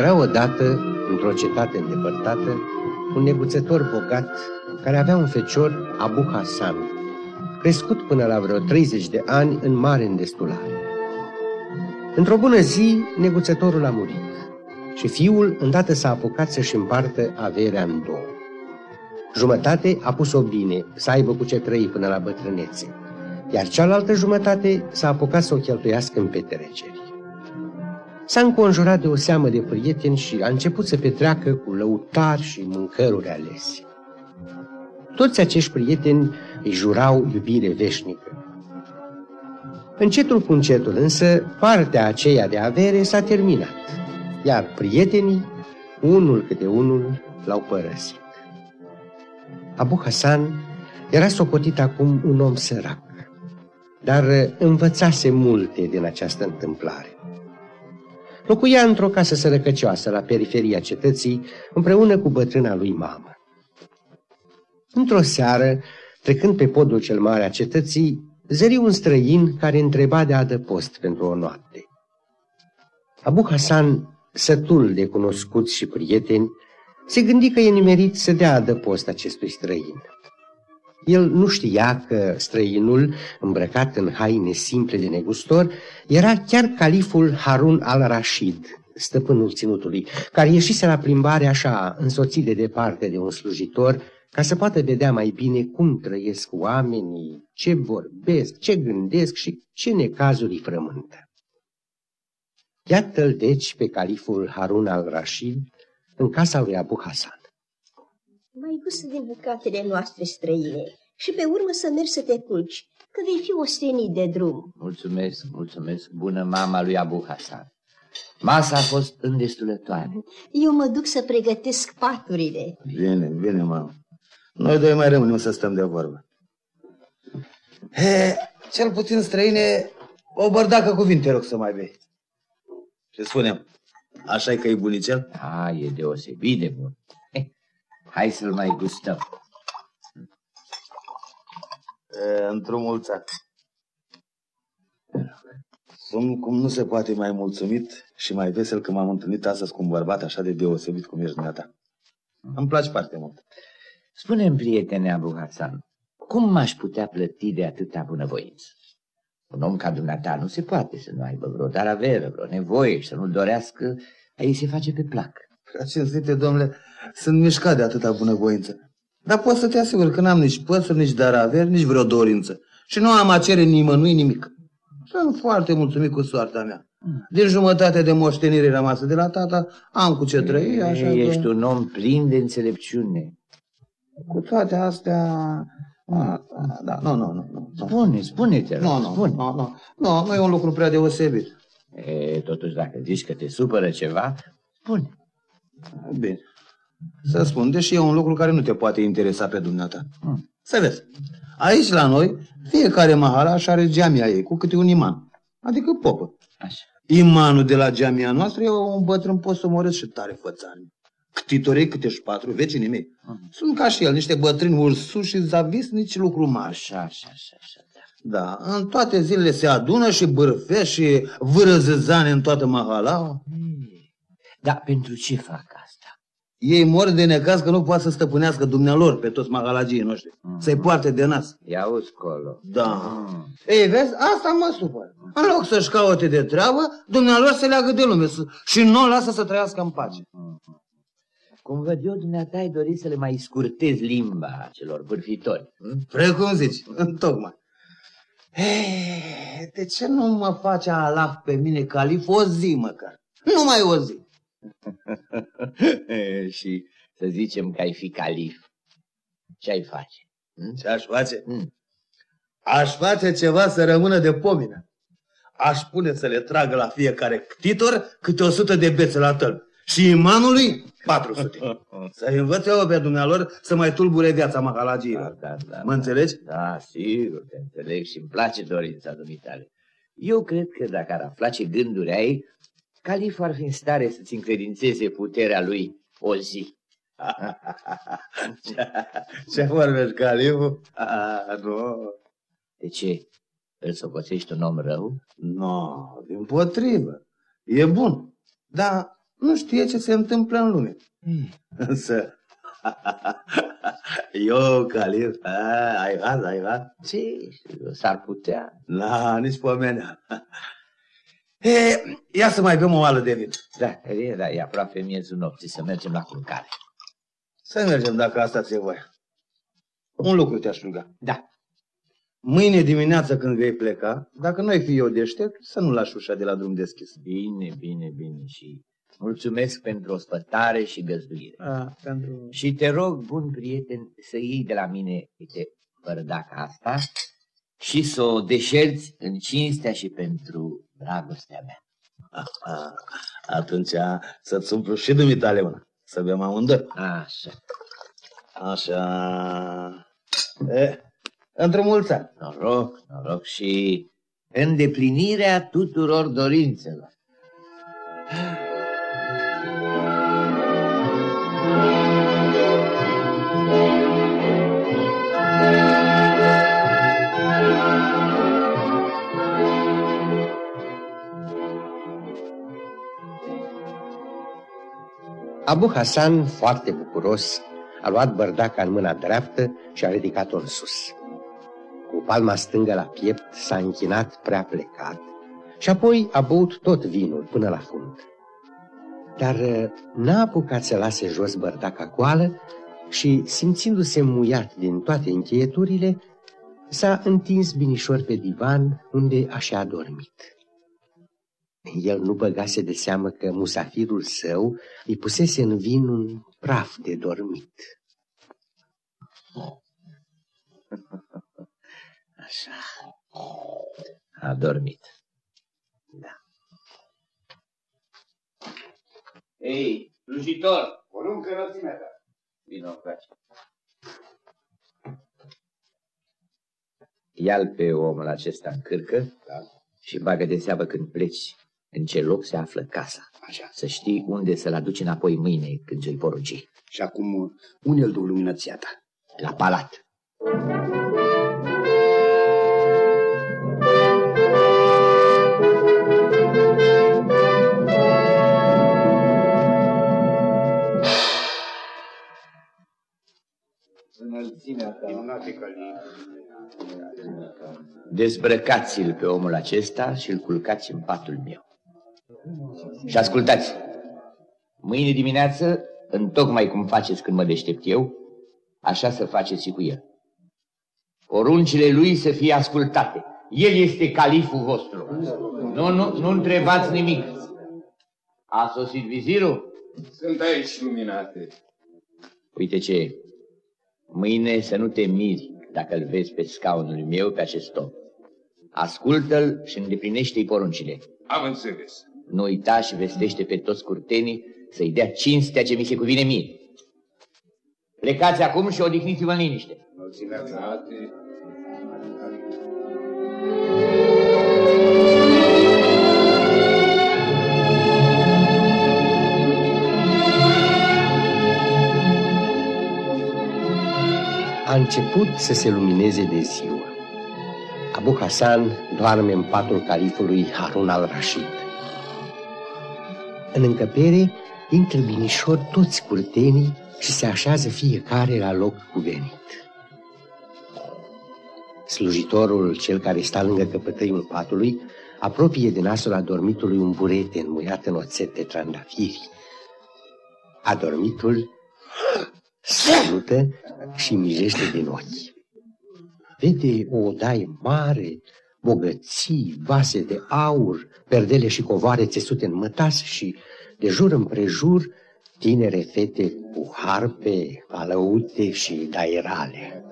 Era odată, într-o cetate îndepărtată, un neguțător bogat care avea un fecior, Abu Hassan, crescut până la vreo 30 de ani în mare îndestulare. Într-o bună zi, neguțătorul a murit și fiul îndată s-a apucat să-și împartă averea în două. Jumătate a pus-o bine, să aibă cu ce trăi până la bătrânețe, iar cealaltă jumătate s-a apucat să o cheltuiască în petreceri. S-a înconjurat de o seamă de prieteni și a început să petreacă cu lăutari și mâncăruri alese. Toți acești prieteni îi jurau iubire veșnică. Încetul cu încetul însă, partea aceea de avere s-a terminat, iar prietenii, unul câte unul, l-au părăsit. Abu Hasan era socotit acum un om sărac, dar învățase multe din această întâmplare. Locuia într-o casă sărăcăcioasă la periferia cetății, împreună cu bătrâna lui mamă. Într-o seară, trecând pe podul cel mare a cetății, zări un străin care întreba de adăpost pentru o noapte. Abu Hasan, sătul de cunoscuți și prieteni, se gândi că e nimerit să dea adăpost acestui străin. El nu știa că străinul, îmbrăcat în haine simple de negustor, era chiar califul Harun al-Rashid, stăpânul ținutului, care ieșise la plimbare așa, însoțit de departe de un slujitor, ca să poată vedea mai bine cum trăiesc oamenii, ce vorbesc, ce gândesc și ce necazuri îi frământă. Iată-l deci pe califul Harun al-Rashid în casa lui Abu Hasan. Mai gustă din bucatele noastre străine și pe urmă să mergi să te culci, că vei fi ostenit de drum. Mulțumesc, mulțumesc, bună mama lui Abu Hasan. Masa a fost îndestulătoare. Eu mă duc să pregătesc paturile. Bine, bine, mamă. Noi doi mai rămânem să stăm de vorbă. He, cel puțin străine, o bărdacă cuvinte rog să mai bei. Ce spunem? așa e că e bunicel? A, e deosebit de bun. Hai să-l mai gustăm. Într-un mulțat. Sunt cum nu se poate mai mulțumit și mai vesel că m-am întâlnit astăzi cu un bărbat așa de deosebit cum ești dumneata. Îmi place foarte mult. Spune-mi, prietene Abu Hasan, cum m-aș putea plăti de atâta bunăvoință? Un om ca dumneata nu se poate să nu aibă vreo dar avere, vreo nevoie și să nu-l dorească, a ei se face pe plac. Prea cinstite, domnule, sunt mișcat de atâta bunăvoință. Dar pot să te asigur că n-am nici păsuri, nici dar averi, nici vreo dorință. Și nu am a cere nimănui nimic. Sunt foarte mulțumit cu soarta mea. Din jumătate de moștenire rămasă de la tata, am cu ce trăi, așa Ești că... un om plin de înțelepciune. Cu toate astea... A, da, nu, nu, nu. nu. Spune, spune-te. Nu, nu, spune. nu, nu, nu, nu e un lucru prea deosebit. E, totuși, dacă zici că te supără ceva, spune. Bine. Să spun, deși e un lucru care nu te poate interesa pe dumneata. Hmm. Să vezi. Aici, la noi, fiecare mahala și are geamia ei, cu câte un iman. Adică popă. Așa. Imanul de la geamia noastră e un bătrân posomorât și tare fățani. Ctitorii câte și patru, vecinii mei. Uh-huh. Sunt ca și el, niște bătrâni ursuși și zavisnici lucru mari. Așa, așa, așa, așa. Da. da, în toate zilele se adună și bârfe și vârăzăzane în toată mahalaua. Da, pentru ce fac asta? Ei mor de necaz că nu poate să stăpânească dumnealor pe toți mahalagii noștri. Uh-huh. Să-i poarte de nas. Ia uzi colo. Da. Uh-huh. Ei, vezi, asta mă supăr. În loc să-și caute de treabă, dumnealor se leagă de lume și nu o lasă să trăiască în pace. Uh-huh. Cum văd eu, dumneata ai dorit să le mai scurtezi limba celor bârfitori. Hm? Precum zici, tocmai. Hey, de ce nu mă face Allah pe mine calif o zi măcar? Numai o zi. și să zicem că ai fi calif. Ce ai face? Hm? Ce aș face? Hmm. Aș face ceva să rămână de pomină. Aș pune să le tragă la fiecare ctitor câte o sută de bețe la tăl și imanului 400. Să învăț eu pe dumnealor să mai tulbure viața mahalagiilor. Da, da, da, mă înțelegi? Da, sigur, te înțeleg și îmi place dorința dumitale. Eu cred că dacă ar afla ce gânduri ai, califul ar fi în stare să-ți încredințeze puterea lui o zi. ce vorbești, califul? nu. De ce? Îl socoțești un om rău? Nu, din potrivă. E bun. Dar nu știe ce se întâmplă în lume. Însă, eu, Calif, ai vas, ai vas? Ce? S-ar putea. La, nici pomenea. E, ia să mai bem o oală de vin. Da, e, da, e aproape miezul nopții, să mergem la culcare. Să mergem dacă asta ți-e voia. Un lucru te-aș ruga. Da. Mâine dimineață când vei pleca, dacă nu ai fi eu deștept, să nu lași ușa de la drum deschis. Bine, bine, bine și mulțumesc pentru ospătare și găzduire. A, pentru... Și te rog, bun prieten, să iei de la mine, uite, bărdaca asta și să o deșerți în cinstea și pentru dragostea mea. Aha, atunci să-ți umplu și dumitale una, să bem amândoi. Așa. Așa. E, într-o mulți ani. Noroc, noroc și îndeplinirea tuturor dorințelor. Abu Hasan, foarte bucuros, a luat bărdaca în mâna dreaptă și a ridicat-o în sus. Cu palma stângă la piept s-a închinat prea plecat și apoi a băut tot vinul până la fund. Dar uh, n-a apucat să lase jos bărdaca goală și, simțindu-se muiat din toate încheieturile, s-a întins binișor pe divan unde așa a dormit. El nu băgase de seamă că musafirul său îi pusese în vin un praf de dormit. Așa. A dormit. Da. Ei, slujitor! Poruncă înălțimea ta. Vino, place. Ia-l pe omul acesta în cârcă Da. și bagă de seabă când pleci în ce loc se află casa. Așa. Să știi unde să-l aduci înapoi mâine când ți-l porunci. Și acum, unde îl duc luminăția ta? La palat. Înălțimea ta. Minunate călii. Dezbrăcați-l pe omul acesta și îl culcați în patul meu. Și ascultați, mâine dimineață, întocmai cum faceți când mă deștept eu, așa să faceți și cu el. Poruncile lui să fie ascultate. El este califul vostru. Nu, nu, nu întrebați nimic. A sosit vizirul? Sunt aici luminate. Uite ce e. Mâine să nu te miri dacă îl vezi pe scaunul meu pe acest om. Ascultă-l și îndeplinește-i poruncile. Am înțeles. Nu uita și vestește pe toți curtenii să-i dea cinstea ce mi se cuvine mie. Plecați acum și odihniți-vă în liniște. Înălțimea ta. A început să se lumineze de ziua. Abu Hasan doarme în patul califului Harun al-Rashid. În încăpere intră binișor toți curtenii și se așează fiecare la loc cuvenit. Slujitorul, cel care sta lângă căpătăiul patului, apropie de nasul adormitului un burete înmuiat în oțet de trandafiri. Adormitul salută și mijește din ochi. Vede o odaie mare, bogății, vase de aur, perdele și covoare țesute în mătas și, de jur împrejur, tinere fete cu harpe, alăute și dairale.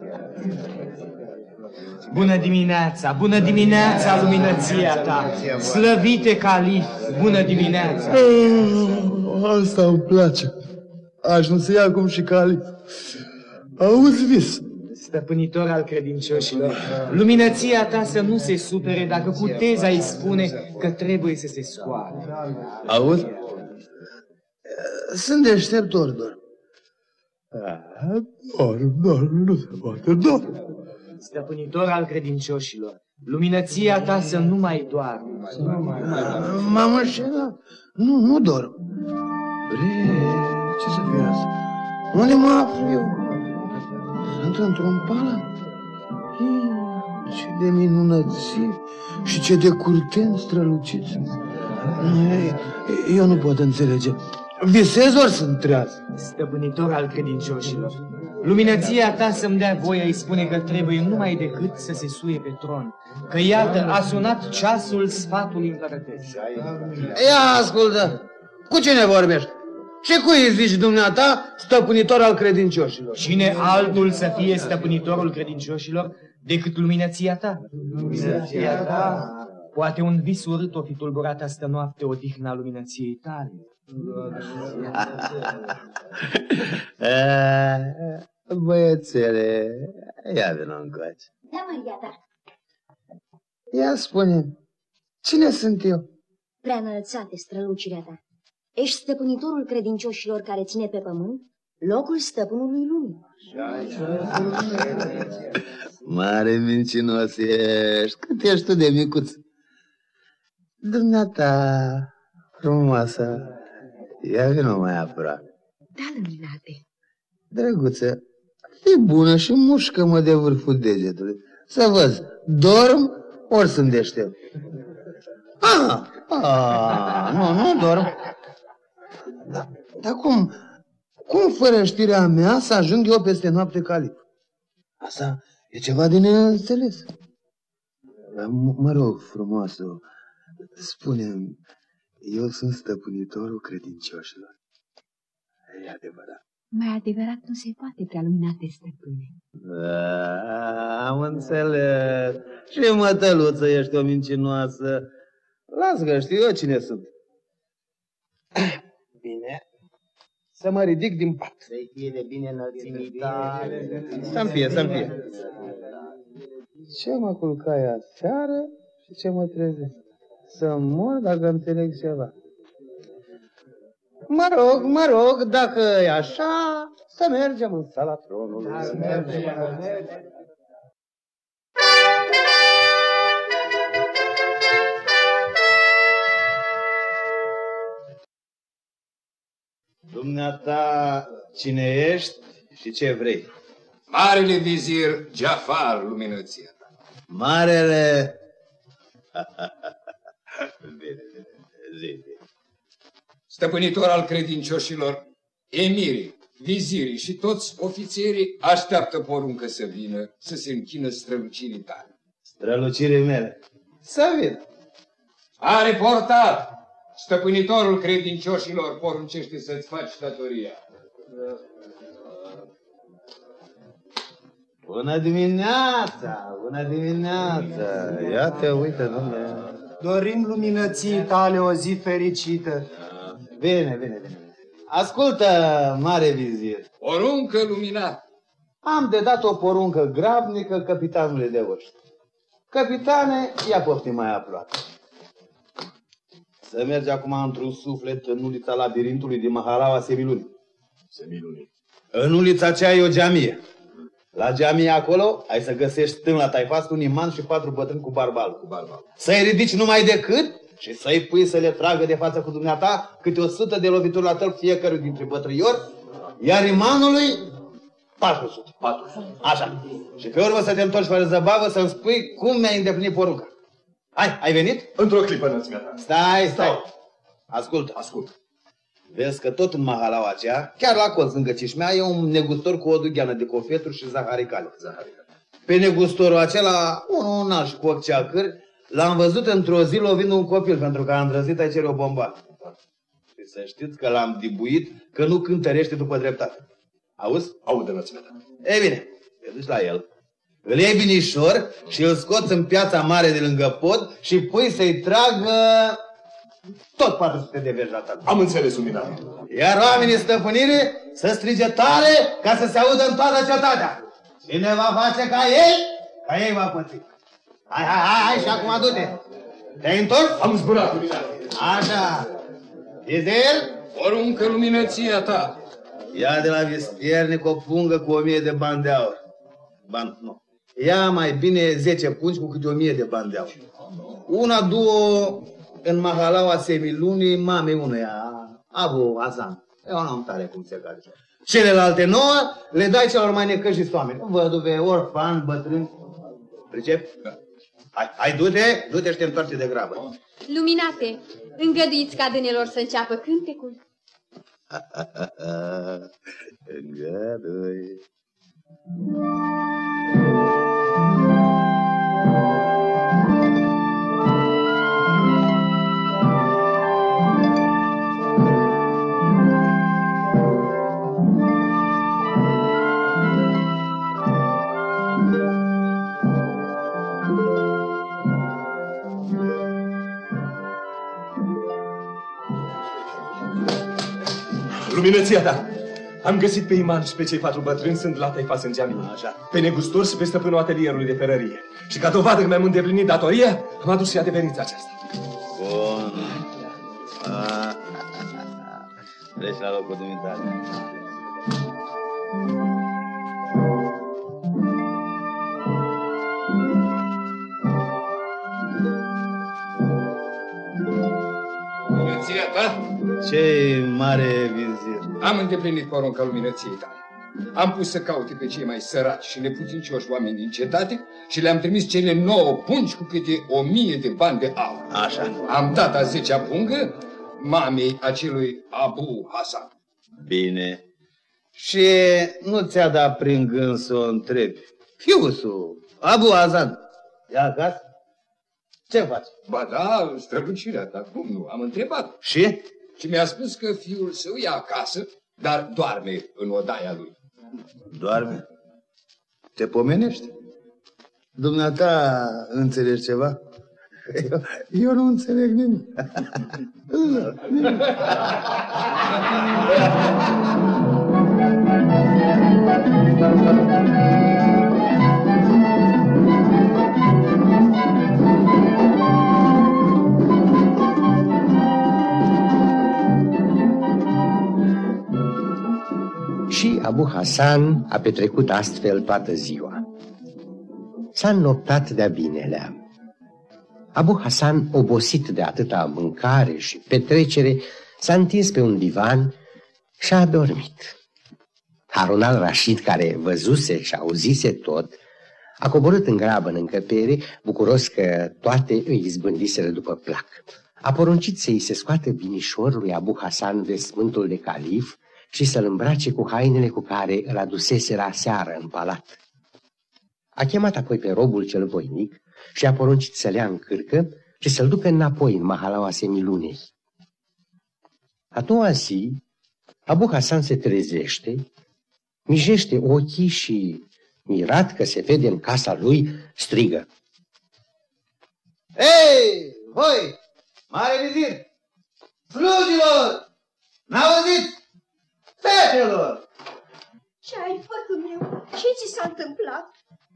Bună dimineața, bună dimineața, luminăția ta! Slăvite calif, bună dimineața! Asta îmi place. Aș nu se ia acum și calif. Auzi vis? Stăpânitor al credincioșilor, luminăția ta să nu se supere dacă cu teza îi spune că trebuie să se scoale. Auzi? Sunt deștept ori dorm. Dorm, dorm, nu se poate, dorm. Stăpânitor al credincioșilor, luminăția ta să nu mai doarmă. M-am înșelat. Nu, nu dorm. Bre, ce să fie asta? Unde mă aflu eu? Sunt într-un palat. Ih, Ce de minunății și ce de curteni străluciți. Ei, Eu nu pot înțelege. Visez ori sunt treaz? Stăpânitor al credincioșilor, luminăția ta să-mi dea voie îi spune că trebuie numai decât să se suie pe tron, că iată a sunat ceasul sfatului împărătății. Ia ascultă, cu cine vorbești? Și cui îi zici dumneata, stăpânitor al credincioșilor? Cine altul să fie stăpânitorul credincioșilor decât luminăția ta? Luminăția ta? Poate un vis urât o fi tulburat astă noapte odihna luminăției tale. Băiețele, ia vină încoace. Da, Maria ta, Ia spune, cine sunt eu? prea înălțate strălucirea ta. Ești stăpânitorul credincioșilor care ține pe pământ locul stăpânului lumii. Mare mincinos ești, cât ești tu de micuț. Dumneata, frumoasă, ia vină mai aproape. Da, luminate. Drăguță, fii bună și mușcă-mă de vârful degetului. Să văd, dorm ori sunt deștept. Ah, ah, nu, nu dorm. Da, dar cum, cum fără știrea mea să ajung eu peste noapte calip? Asta e ceva de neînțeles. Dar m- Mă rog, frumoasă, spune eu sunt stăpânitorul credincioșilor. E adevărat. Mai adevărat nu se poate prea luminate stăpâne. Da, am înțeles. Și mătăluță ești o mincinoasă. Las că știu eu cine sunt. Bine. Să mă ridic din pat. Să-i fie de bine înălțimii tale. Să-mi fie, să-mi fie. Ce mă culcai aseară și ce mă trezesc? Să mor dacă înțeleg ceva. Mă rog, mă rog, dacă e așa, să mergem în sala tronului. Să mergem. Dumneata, cine ești și ce vrei? Marele vizir Jafar, luminăția ta. Marele... bine, bine, zi, zi. Stăpânitor al credincioșilor, emirii, vizirii și toți ofițerii așteaptă poruncă să vină, să se închină strălucirii tale. Strălucirii mele. Să vină. A reportat! Stăpânitorul credincioșilor poruncește să-ți faci datoria. Bună dimineața! Bună dimineața! Ia te uite, domnule. Dorim luminății tale o zi fericită. Bine, bine, bine. Ascultă, mare vizir. Poruncă luminat. Am de dat o poruncă grabnică capitanului de oști. Capitane, ia poftim mai aproape. Să mergi acum într-un suflet în ulița labirintului din Mahalaua Semiluni. Semilunii. În ulița aceea e o geamie. La geamie acolo ai să găsești stânga taifas un iman și patru bătrâni cu barbal. Cu barba. Să-i ridici numai decât și să-i pui să le tragă de față cu dumneata câte o sută de lovituri la tălp fiecărui dintre bătrâiori, iar imanului 400. 400. Așa. Și pe urmă să te întorci fără zăbavă să-mi spui cum mi-ai îndeplinit porunca. Hai, ai venit? Într-o clipă, înălțimea ta. Stai, stai. Ascultă. Ascult. Vezi că tot în mahalaua aceea, chiar la colț lângă Cișmea, e un negustor cu o dugheană de cofeturi și zaharicale. Zaharica. Pe negustorul acela, unul înalt și cu ochi ceacări, l-am văzut într-o zi lovind un copil pentru că a îndrăzit a cere o bombă. Și să știți că l-am dibuit că nu cântărește după dreptate. Auzi? Aude, înălțimea ta. Ei bine, te duci la el, îl iei binișor și îl scoți în piața mare de lângă pod și pui să-i tragă tot 400 de verzi la tablă. Am înțeles, luminat. Iar oamenii stăpânire să strige tare ca să se audă în toată cetatea. Cine va face ca ei, ca ei va păți. Hai, hai, hai, hai și acum du-te. Te-ai întors? Am zburat, luminat. Așa. Vizir, Poruncă luminăția ta. ia de la vistiernic o pungă cu o mie de bani de aur. Ban, nu. Ia mai bine 10 pungi cu câte o mie de bani de aur. Una, două în mahalaua semilunii mamei unuia. Abu Hasan, e un om tare cum se cade. Celelalte nouă le dai celor mai necăjiți oameni. Văduve, orfan, bătrâni. Pricep? Hai, hai, du-te, du-te și te întoarce de grabă. Luminate, îngăduiți ca dânelor să înceapă cântecul. Îngădui. Luminăția ta! Am găsit pe iman și pe cei patru bătrâni sunt la taifas în geamii. Așa. Pe negustor și pe stăpânul atelierului de ferărie. Și ca dovadă că mi-am îndeplinit datoria, am adus și adeverința aceasta. Bun. Ah. Treci la locul dumitale. Luminăția ta? Ce mare vizir. Am îndeplinit porunca luminăției tale. Am pus să caute pe cei mai săraci și neputincioși oameni din cetate și le-am trimis cele nouă pungi cu câte o mie de bani de aur. Așa. Am dat a zecea pungă mamei acelui Abu Hasan. Bine. Și nu ți-a dat prin gând să o întrebi. Fiusul, Abu Azan, e acasă? Ce faci? Ba da, strălucirea ta, cum nu? Am întrebat. Și? Și mi-a spus că fiul său e acasă, dar doarme în odaia lui. Doarme? Te pomenești? Dumneata înțelegi ceva? Eu, eu nu înțeleg nimic. Și Abu Hasan a petrecut astfel toată ziua. S-a înnoptat de-a binelea. Abu Hasan, obosit de atâta mâncare și petrecere, s-a întins pe un divan și a adormit. Harun al-Rashid, care văzuse și auzise tot, a coborât în grabă în încăpere, bucuros că toate îi izbândiseră după plac. A poruncit să-i se scoată binișorului Abu Hasan vesmântul de calif și să-l îmbrace cu hainele cu care îl adusese la seară în palat. A chemat apoi pe robul cel voinic și a poruncit să le ia în cârcă și să-l ducă înapoi în mahalaua semilunei. A doua zi, Abu Hasan se trezește, mijește ochii și, mirat că se vede în casa lui, strigă. Hei, voi, mare vizir, slugilor, n-auziți? Fetelor! Ce ai făcut meu? Ce ți s-a întâmplat?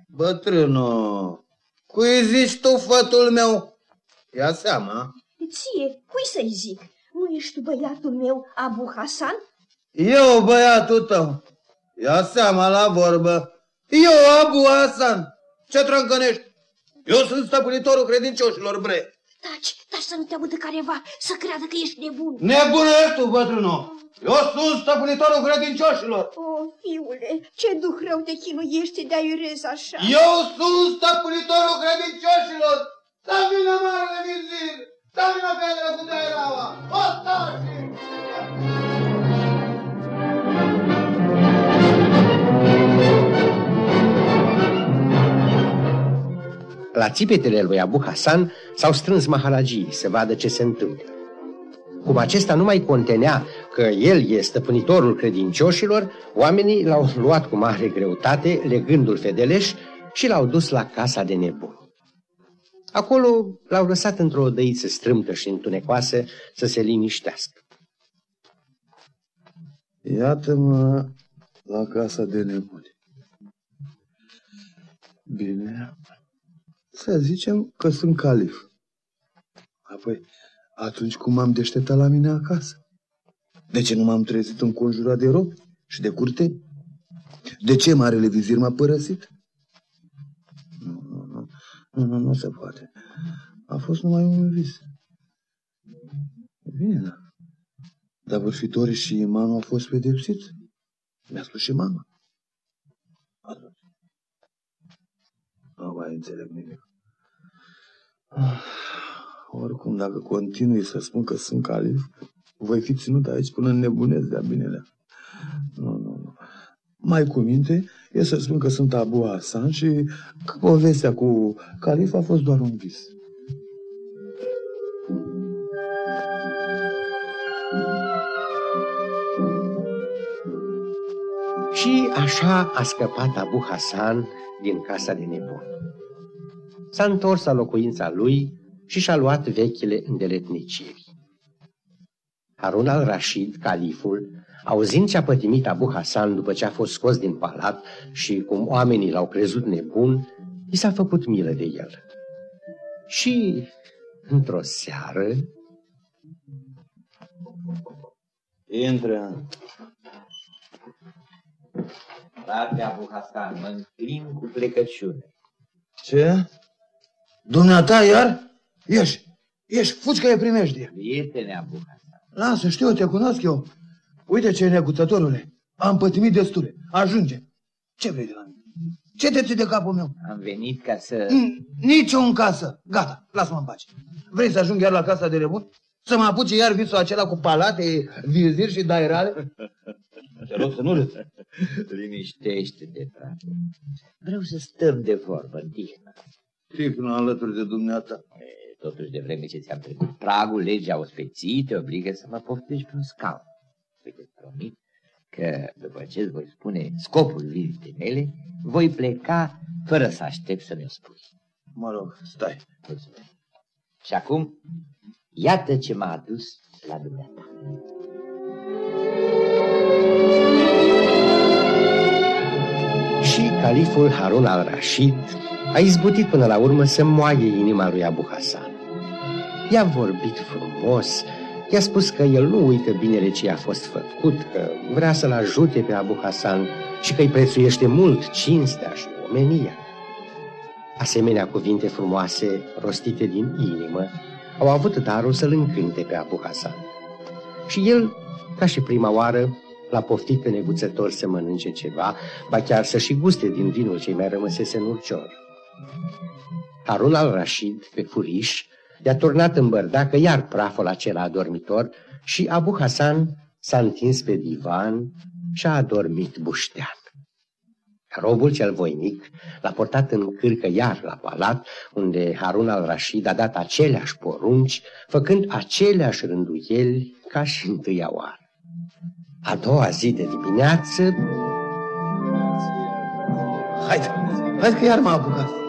Bătrână, cui zici tu, fătul meu? Ia seama. Ție, cui să-i zic? Nu ești tu băiatul meu, Abu Hasan? Eu, băiatul tău. Ia seama la vorbă. Eu, Abu Hasan. Ce trâncănești? Eu sunt stăpânitorul credincioșilor, bre. Taci, taci să nu te audă careva, să creadă că ești nebun. Nebună ești tu, bătrână. Eu sunt stăpânitorul credincioșilor. O, fiule, ce duh rău te chinuiește de aiurez așa. Eu sunt stăpânitorul credincioșilor. Să vină marele vizir. Să vină pe cu Dairaua. Ostașii! La țipetele lui Abu Hasan s-au strâns mahalagii să vadă ce se întâmplă. Cum acesta nu mai contenea că el este stăpânitorul credincioșilor, oamenii l-au luat cu mare greutate, legându-l fedeleș și l-au dus la casa de nebun. Acolo l-au lăsat într-o odăiță strâmtă și întunecoasă să se liniștească. Iată-mă la casa de nebuni. Bine, să zicem că sunt calif. Apoi, atunci cum m-am deșteptat la mine acasă? De ce nu m-am trezit înconjurat de robi și de curte? De ce marele vizir m-a părăsit? Nu, nu, nu, nu, nu, nu se poate. A fost numai un vis. Bine, da. Dar vârfitorii și imanul au fost pedepsiți. Mi-a spus și mama. Atunci. Nu mai înțeleg nimic. Ah, oricum, dacă continui să spun că sunt calif, voi fi ținut aici până nebunesc de-a binelea. Nu, nu, nu. Mai cu minte e să spun că sunt Abu Hasan și că povestea cu calif a fost doar un vis. Și așa a scăpat Abu Hasan din casa de nebun. S-a întors la locuința lui și și-a luat vechile îndeletniciri. Harun al-Rashid, califul, auzind ce a pătimit Abu Hasan după ce a fost scos din palat și cum oamenii l-au crezut nebun, i s-a făcut milă de el. Și, într-o seară... Intră. Frate Abu Hasan, mă înclin cu plecăciune. Ce? Dumneata iar? Ieși, ieși, fugi că e primejdie. Prietene Abu Hasan. Lasă, știu, te cunosc eu. Uite ce neguțătorule. Am pătimit destule. Ajunge. Ce vrei de la mine? Ce te ții de capul meu? Am venit ca să... Nici în casă. Gata, lasă-mă în pace. Vrei să ajung iar la casa de rebun? Să mă apuce iar visul acela cu palate, viziri și dairale? Te rog să nu râzi. Liniștește-te, frate. Vreau să stăm de vorbă în tihnă. Tihnă alături de dumneata. E, totuși, de vreme ce ți-am trecut pragul, legea ospeții te obligă să mă poftești pe un scaun. Uite, îți promit că după ce îți voi spune scopul vizitei mele, voi pleca fără să aștept să mi-o spui. Mă rog, stai. Mulțumesc. Și acum, iată ce m-a adus la dumneata. Și califul Harun al-Rashid a izbutit până la urmă să moaie inima lui Abu Hasan. I-a vorbit frumos, i-a spus că el nu uită binele ce i-a fost făcut, că vrea să-l ajute pe Abu Hasan și că îi prețuiește mult cinstea și omenia. Asemenea cuvinte frumoase, rostite din inimă, au avut darul să-l încânte pe Abu Hasan. Și el, ca și prima oară, l-a poftit pe neguțător să mănânce ceva, ba chiar să și guste din vinul ce mai rămăsese în urcior. Harun al-Rashid, pe furiș, i-a turnat în bărdacă iar praful acela adormitor și Abu Hasan s-a întins pe divan și a adormit buștean. Robul cel voinic l-a portat în cârcă iar la palat, unde Harun al-Rashid a dat aceleași porunci, făcând aceleași rânduieli ca și întâia oară. A doua zi de dimineață... Haide, haide că iar m-a apucat.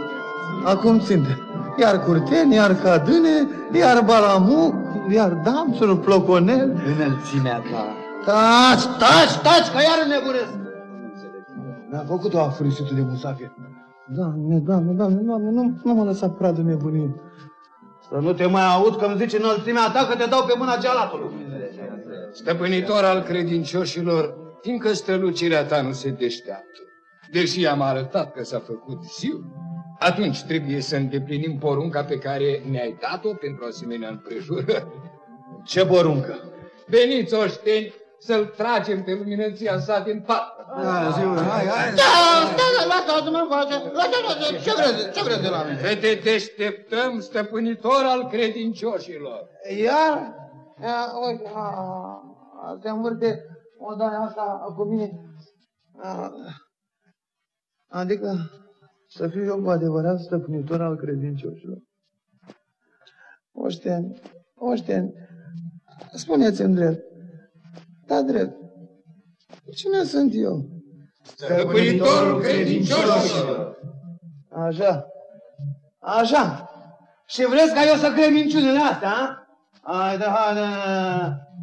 Acum ținte. Iar curteni, iar cadâne, iar balamuc, iar damsuri, ploconel. Înălțimea ta. Taci, taci, taci, că iar nebunesc. Mi-a făcut o afurisitul de musafir. Doamne, doamne, doamne, doamne, nu, nu mă lăsa pradă nebunie. Să nu te mai aud că îmi zici înălțimea ta că te dau pe mâna cealaltului. Stăpânitor al credincioșilor, fiindcă strălucirea ta nu se deșteaptă, deși am arătat că s-a făcut ziua, atunci trebuie să îndeplinim porunca pe care ne-ai dat-o pentru asemenea împrejurări. Ce poruncă? Veniți, oșteni, să-l tragem pe luminăția sa din pat. Da, zi, hai, hai. Da, stai, lasă-o dumneavoastră. Lasă-o, ce vreți, ce vreți de la mine? Că te deșteptăm, stăpânitor al credincioșilor. Iar? Ia, uite, a, a, se învârte o daie asta cu mine. A, Adică să fiu eu cu adevărat stăpânitor al credincioșilor. Oșteni, oșteni, spuneți-mi drept, da drept, cine sunt eu? Stăpânitorul credincioșilor. Așa, așa. Și vreți ca eu să cred minciunile astea, a? Haide, haide,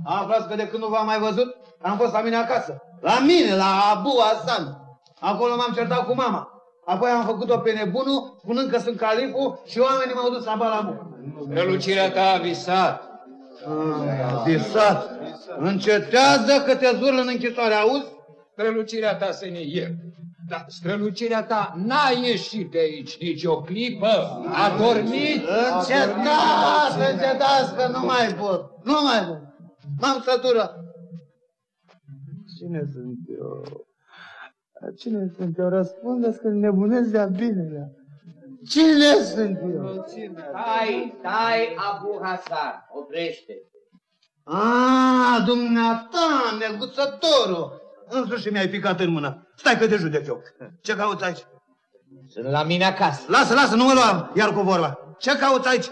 aflați că de când nu v-am mai văzut, am fost la mine acasă. La mine, la Abu Hasan. Acolo m-am certat cu mama. Apoi am făcut-o pe nebunul, spunând că sunt califul și oamenii m-au dus la Balamu. Strălucirea ta a visat. Ah, visat. Încetează că te zurl în închisoare, auzi? Strălucirea ta să ne iert. Dar strălucirea ta n-a ieșit de aici nici o clipă. A dormit. Încetați, încetați că nu mai pot. Nu mai pot. M-am săturat. Cine sunt eu? Cine sunt eu? Răspundeți că nebunesc de-a binelea. Cine sunt eu? Stai, stai, Abu Hasan, oprește. A, dumneata, neguțătorul! Însuși mi-ai picat în mână. Stai că te judec eu. Ce cauți aici? Sunt la mine acasă. Lasă, lasă, nu mă lua iar cu vorba. Ce cauți aici?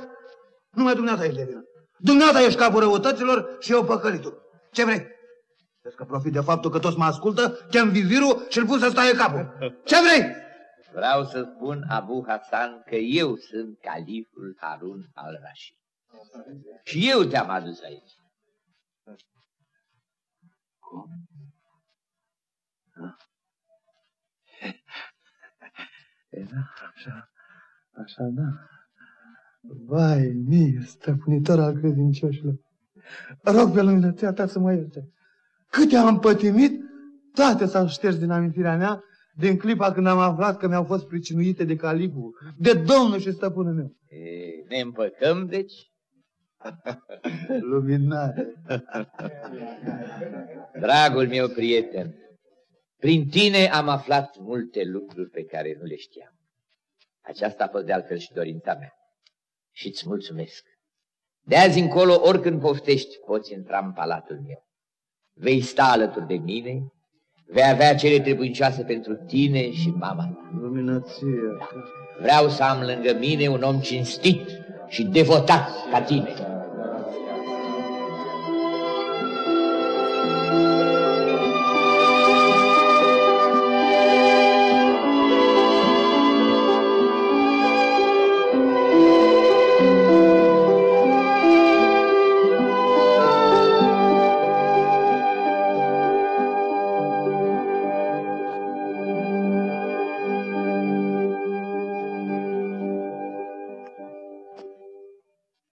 Numai dumneata ești de vină. Dumneata ești capul răutăților și eu păcălitul. Ce vrei? Crezi că profit de faptul că toți mă ascultă, chem vizirul și îl pun să stai capul. Ce vrei? Vreau să spun, Abu Hassan, că eu sunt califul Harun al Rashid. Și eu te-am adus aici. Cum? Era așa, așa, da. Vai, mie, stăpânitor al credincioșilor, rog pe luminăția ta să mă ierte. Câte am pătimit, toate s-au șters din amintirea mea din clipa când am aflat că mi-au fost pricinuite de califul, de domnul și stăpânul meu. E, ne împăcăm, deci? Luminare. Dragul meu prieten, prin tine am aflat multe lucruri pe care nu le știam. Aceasta a fost de altfel și dorința mea. Și îți mulțumesc. De azi încolo, oricând poftești, poți intra în palatul meu. Vei sta alături de mine, vei avea cele trebuincioase pentru tine și mama. Luminație. Vreau să am lângă mine un om cinstit și devotat ca tine.